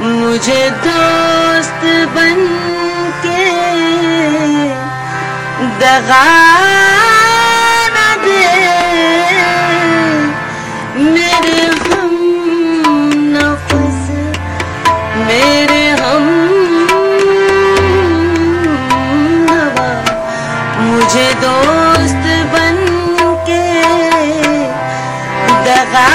مجھے دوست بن کے دگار دے میرے ہم نفس میرے ہمست بن کے دگا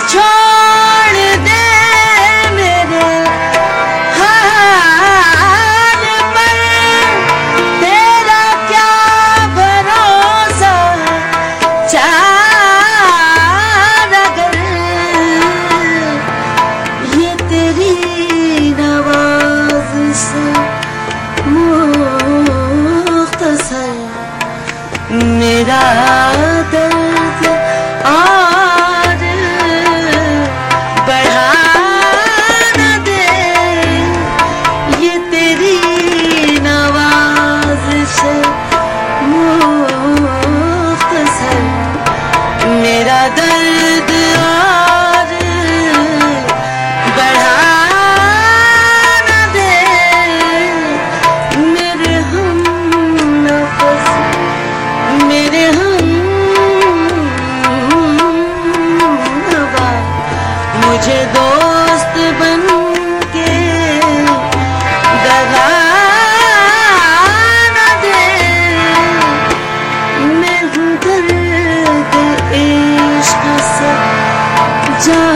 try. 자